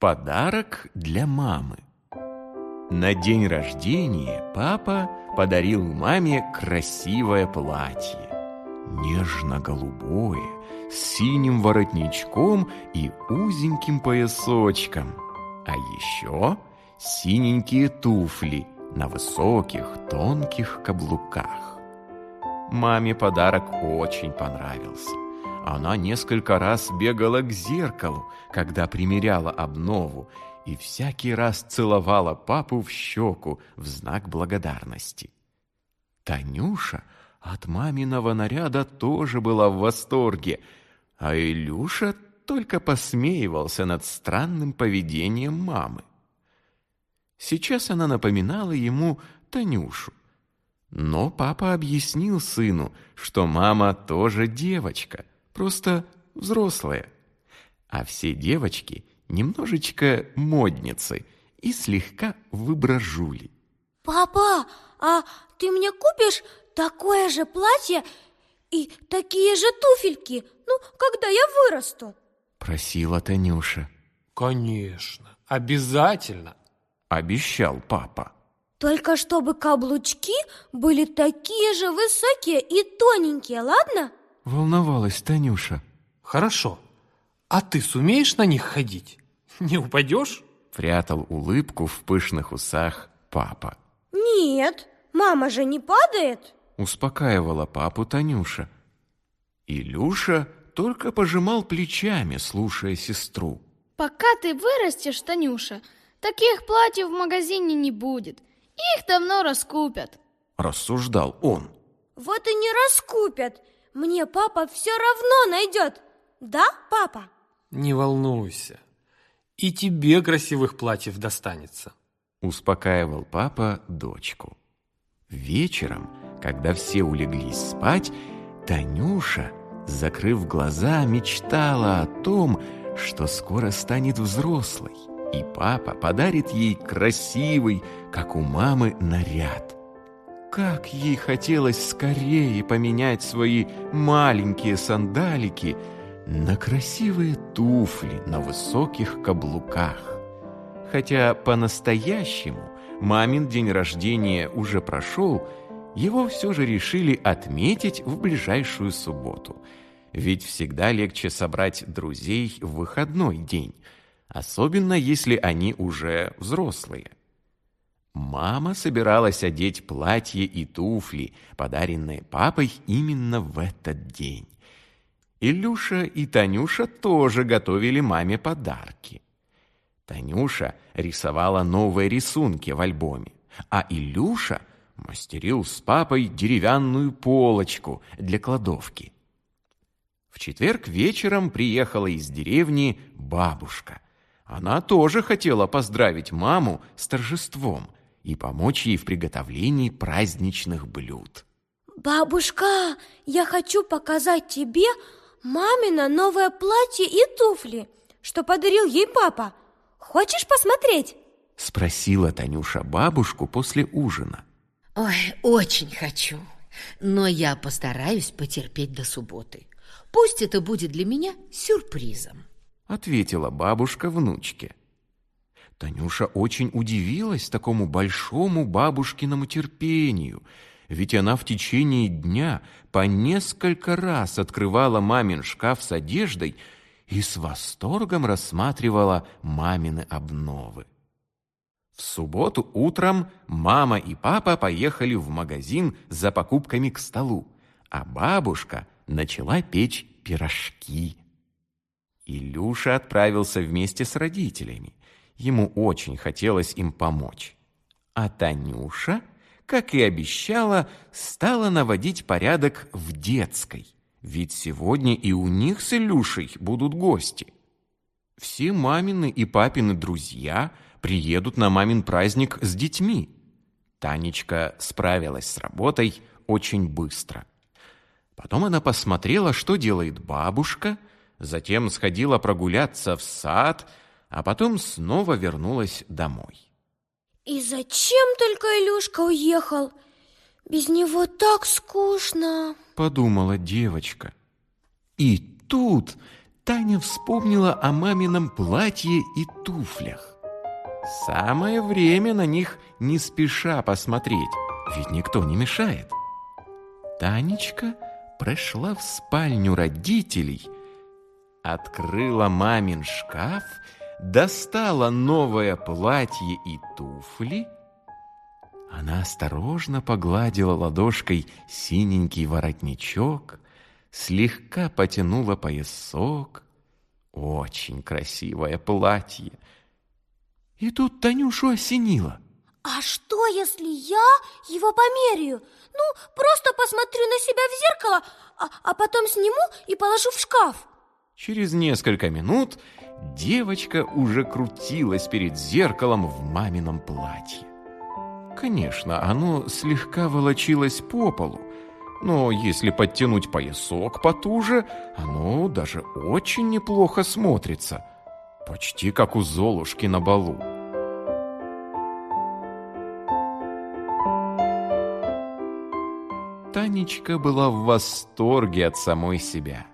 Подарок для мамы. На день рождения папа подарил маме красивое платье. Нежно-голубое, с синим воротничком и узеньким поясочком. А еще синенькие туфли на высоких тонких каблуках. Маме подарок очень понравился. Она несколько раз бегала к зеркалу, когда примеряла обнову, и всякий раз целовала папу в щеку в знак благодарности. Танюша от маминого наряда тоже была в восторге, а Илюша только посмеивался над странным поведением мамы. Сейчас она напоминала ему Танюшу. Но папа объяснил сыну, что мама тоже девочка — просто взрослая. А все девочки немножечко модницы и слегка выброжули. Папа, а ты мне купишь такое же платье и такие же туфельки, ну, когда я вырасту? Просила Танюша. Конечно, обязательно. Обещал папа. Только чтобы каблучки были такие же высокие и тоненькие, ладно? Волновалась Танюша. Хорошо. А ты сумеешь на них ходить? Не упадешь? Прятал улыбку в пышных усах папа. Нет, мама же не падает. Успокаивала папу Танюша. Илюша только пожимал плечами, слушая сестру. Пока ты вырастешь, Танюша, таких платьев в магазине не будет. Их давно раскупят. Рассуждал он. Вот и не раскупят. Мне папа все равно найдет. Да, папа? Не волнуйся. И тебе красивых платьев достанется. Успокаивал папа дочку. Вечером, когда все улеглись спать, Танюша, закрыв глаза, мечтала о том, что скоро станет взрослой, и папа подарит ей красивый, как у мамы, наряд. Как ей хотелось скорее поменять свои маленькие сандалики на красивые туфли на высоких каблуках. Хотя по-настоящему мамин день рождения уже прошел, его все же решили отметить в ближайшую субботу. Ведь всегда легче собрать друзей в выходной день, особенно если они уже взрослые. Мама собиралась одеть платье и туфли, подаренные папой именно в этот день. Илюша и Танюша тоже готовили маме подарки. Танюша рисовала новые рисунки в альбоме, а Илюша мастерил с папой деревянную полочку для кладовки. В четверг вечером приехала из деревни бабушка. Она тоже хотела поздравить маму с торжеством – и помочь ей в приготовлении праздничных блюд. Бабушка, я хочу показать тебе мамино новое платье и туфли, что подарил ей папа. Хочешь посмотреть? Спросила Танюша бабушку после ужина. Ой, очень хочу. Но я постараюсь потерпеть до субботы. Пусть это будет для меня сюрпризом. Ответила бабушка внучке. Танюша очень удивилась такому большому бабушкиному терпению, ведь она в течение дня по несколько раз открывала мамин шкаф с одеждой и с восторгом рассматривала мамины обновы. В субботу утром мама и папа поехали в магазин за покупками к столу, а бабушка начала печь пирожки. Илюша отправился вместе с родителями. Ему очень хотелось им помочь. А Танюша, как и обещала, стала наводить порядок в детской. Ведь сегодня и у них с Илюшей будут гости. Все мамины и папины друзья приедут на мамин праздник с детьми. Танечка справилась с работой очень быстро. Потом она посмотрела, что делает бабушка, затем сходила прогуляться в сад, а потом снова вернулась домой. И зачем только Илюшка уехал? Без него так скучно, подумала девочка. И тут Таня вспомнила о мамином платье и туфлях. Самое время на них не спеша посмотреть, ведь никто не мешает. Танечка прошла в спальню родителей, открыла мамин шкаф, достала новое платье и туфли. Она осторожно погладила ладошкой синенький воротничок, слегка потянула поясок. Очень красивое платье. И тут Танюшу осенило. А что, если я его померяю? Ну, просто посмотрю на себя в зеркало, а, а потом сниму и положу в шкаф. Через несколько минут девочка уже крутилась перед зеркалом в мамином платье. Конечно, оно слегка волочилось по полу, но если подтянуть поясок потуже, оно даже очень неплохо смотрится, почти как у Золушки на балу. Танечка была в восторге от самой себя.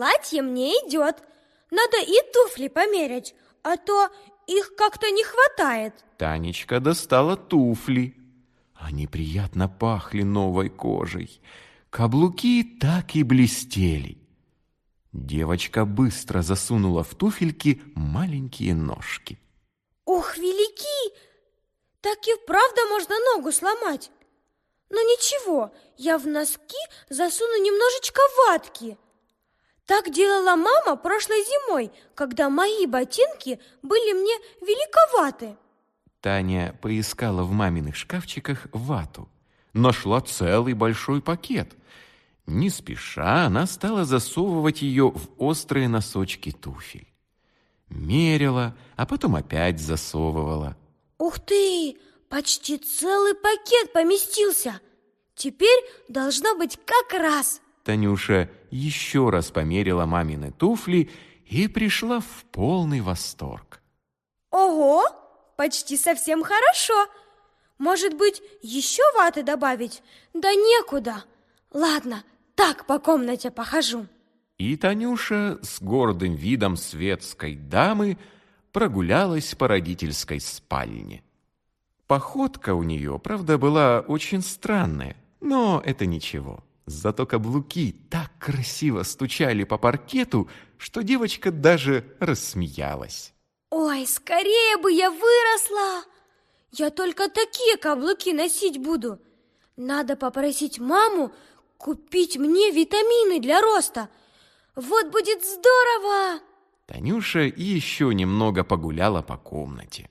Платье мне идет. Надо и туфли померять, а то их как-то не хватает. Танечка достала туфли. Они приятно пахли новой кожей. Каблуки так и блестели. Девочка быстро засунула в туфельки маленькие ножки. Ух, велики! Так и правда можно ногу сломать. Но ничего, я в носки засуну немножечко ватки. Так делала мама прошлой зимой, когда мои ботинки были мне великоваты. Таня поискала в маминых шкафчиках вату. Нашла целый большой пакет. Не спеша она стала засовывать ее в острые носочки туфель. Мерила, а потом опять засовывала. Ух ты! Почти целый пакет поместился. Теперь должно быть как раз. Танюша еще раз померила мамины туфли и пришла в полный восторг. Ого, почти совсем хорошо. Может быть, еще ваты добавить? Да некуда. Ладно, так по комнате похожу. И Танюша с гордым видом светской дамы прогулялась по родительской спальне. Походка у нее, правда, была очень странная, но это ничего. Зато каблуки так красиво стучали по паркету, что девочка даже рассмеялась. Ой, скорее бы я выросла! Я только такие каблуки носить буду. Надо попросить маму купить мне витамины для роста. Вот будет здорово! Танюша еще немного погуляла по комнате.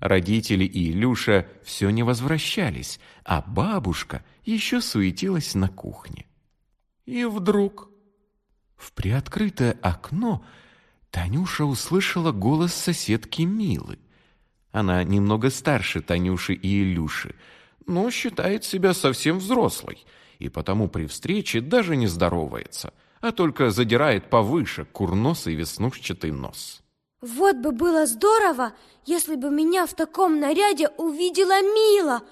Родители и Илюша все не возвращались, а бабушка еще суетилась на кухне. И вдруг в приоткрытое окно Танюша услышала голос соседки Милы. Она немного старше Танюши и Илюши, но считает себя совсем взрослой, и потому при встрече даже не здоровается, а только задирает повыше курносый веснушчатый нос. Вот бы было здорово, если бы меня в таком наряде увидела Мила.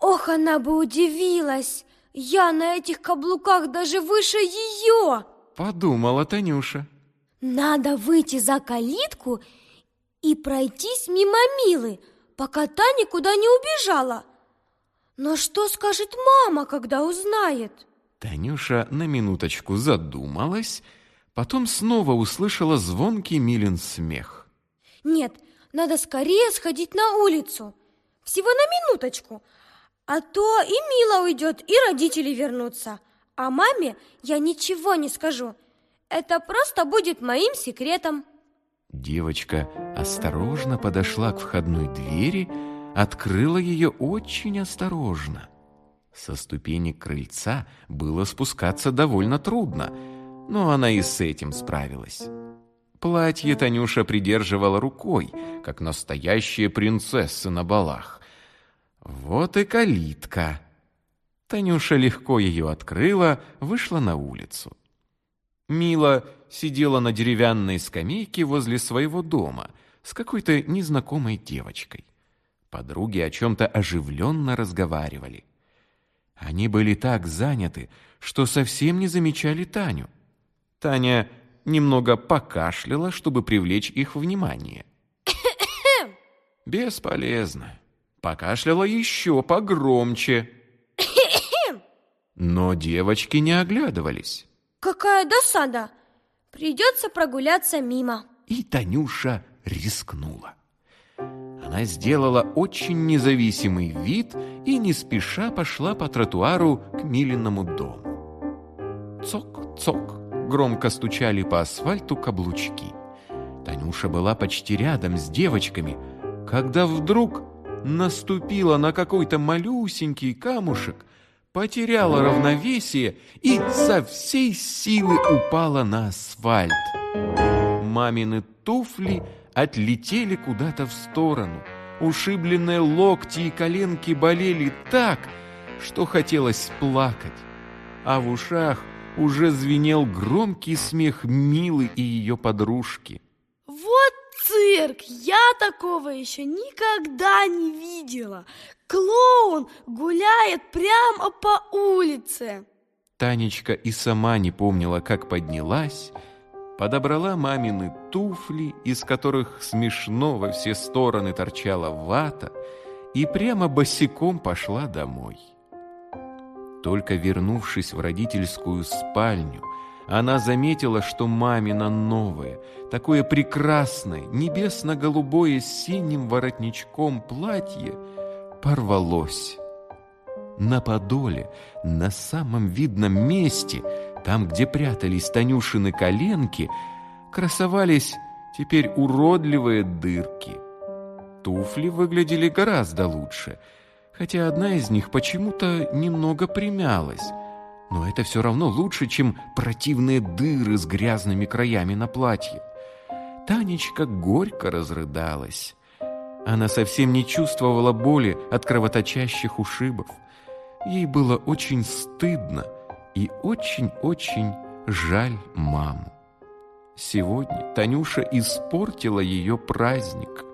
Ох, она бы удивилась. Я на этих каблуках даже выше ее. Подумала Танюша. Надо выйти за калитку и пройтись мимо Милы, пока та никуда не убежала. Но что скажет мама, когда узнает? Танюша на минуточку задумалась, Потом снова услышала звонкий Милин смех. Нет, надо скорее сходить на улицу. Всего на минуточку. А то и Мила уйдет, и родители вернутся. А маме я ничего не скажу. Это просто будет моим секретом. Девочка осторожно подошла к входной двери, открыла ее очень осторожно. Со ступени крыльца было спускаться довольно трудно – но она и с этим справилась. Платье Танюша придерживала рукой, как настоящая принцесса на балах. Вот и калитка. Танюша легко ее открыла, вышла на улицу. Мила сидела на деревянной скамейке возле своего дома с какой-то незнакомой девочкой. Подруги о чем-то оживленно разговаривали. Они были так заняты, что совсем не замечали Таню. Таня немного покашляла, чтобы привлечь их внимание. Бесполезно. Покашляла еще погромче. Но девочки не оглядывались. Какая досада! Придется прогуляться мимо. И Танюша рискнула. Она сделала очень независимый вид и не спеша пошла по тротуару к Милиному дому. Цок-цок громко стучали по асфальту каблучки. Танюша была почти рядом с девочками, когда вдруг наступила на какой-то малюсенький камушек, потеряла равновесие и со всей силы упала на асфальт. Мамины туфли отлетели куда-то в сторону. Ушибленные локти и коленки болели так, что хотелось плакать. А в ушах уже звенел громкий смех Милы и ее подружки. Вот цирк! Я такого еще никогда не видела. Клоун гуляет прямо по улице. Танечка и сама не помнила, как поднялась, подобрала мамины туфли, из которых смешно во все стороны торчала вата, и прямо босиком пошла домой. Только вернувшись в родительскую спальню, она заметила, что мамино новое, такое прекрасное, небесно-голубое с синим воротничком платье порвалось. На подоле, на самом видном месте, там, где прятались Танюшины коленки, красовались теперь уродливые дырки. Туфли выглядели гораздо лучше, хотя одна из них почему-то немного примялась. Но это все равно лучше, чем противные дыры с грязными краями на платье. Танечка горько разрыдалась. Она совсем не чувствовала боли от кровоточащих ушибов. Ей было очень стыдно и очень-очень жаль маму. Сегодня Танюша испортила ее праздник.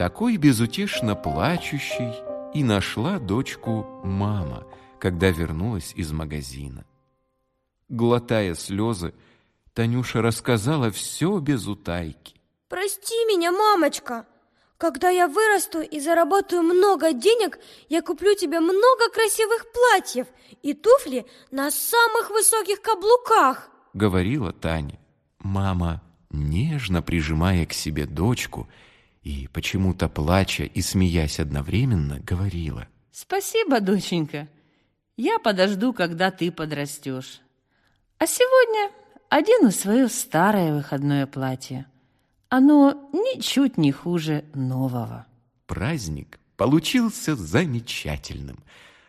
Такой безутешно плачущий и нашла дочку мама, когда вернулась из магазина. Глотая слезы, Танюша рассказала все без утайки. Прости меня, мамочка. Когда я вырасту и заработаю много денег, я куплю тебе много красивых платьев и туфли на самых высоких каблуках, говорила Таня. Мама, нежно прижимая к себе дочку и почему-то плача и смеясь одновременно, говорила. Спасибо, доченька. Я подожду, когда ты подрастешь. А сегодня одену свое старое выходное платье. Оно ничуть не хуже нового. Праздник получился замечательным.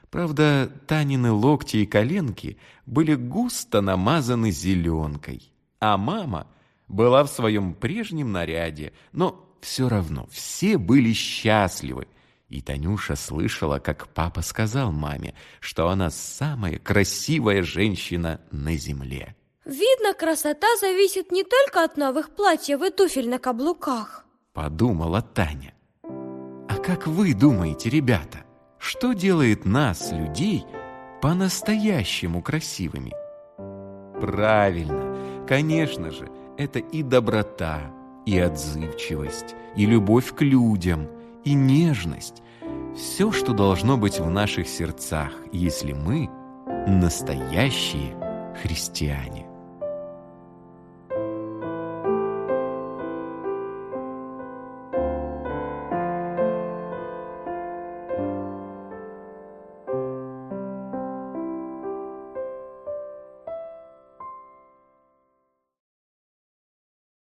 Правда, Танины локти и коленки были густо намазаны зеленкой, а мама была в своем прежнем наряде, но все равно все были счастливы. И Танюша слышала, как папа сказал маме, что она самая красивая женщина на земле. Видно, красота зависит не только от новых платьев и туфель на каблуках. Подумала Таня. А как вы думаете, ребята, что делает нас, людей, по-настоящему красивыми? Правильно, конечно же, это и доброта, и отзывчивость, и любовь к людям, и нежность. Все, что должно быть в наших сердцах, если мы настоящие христиане.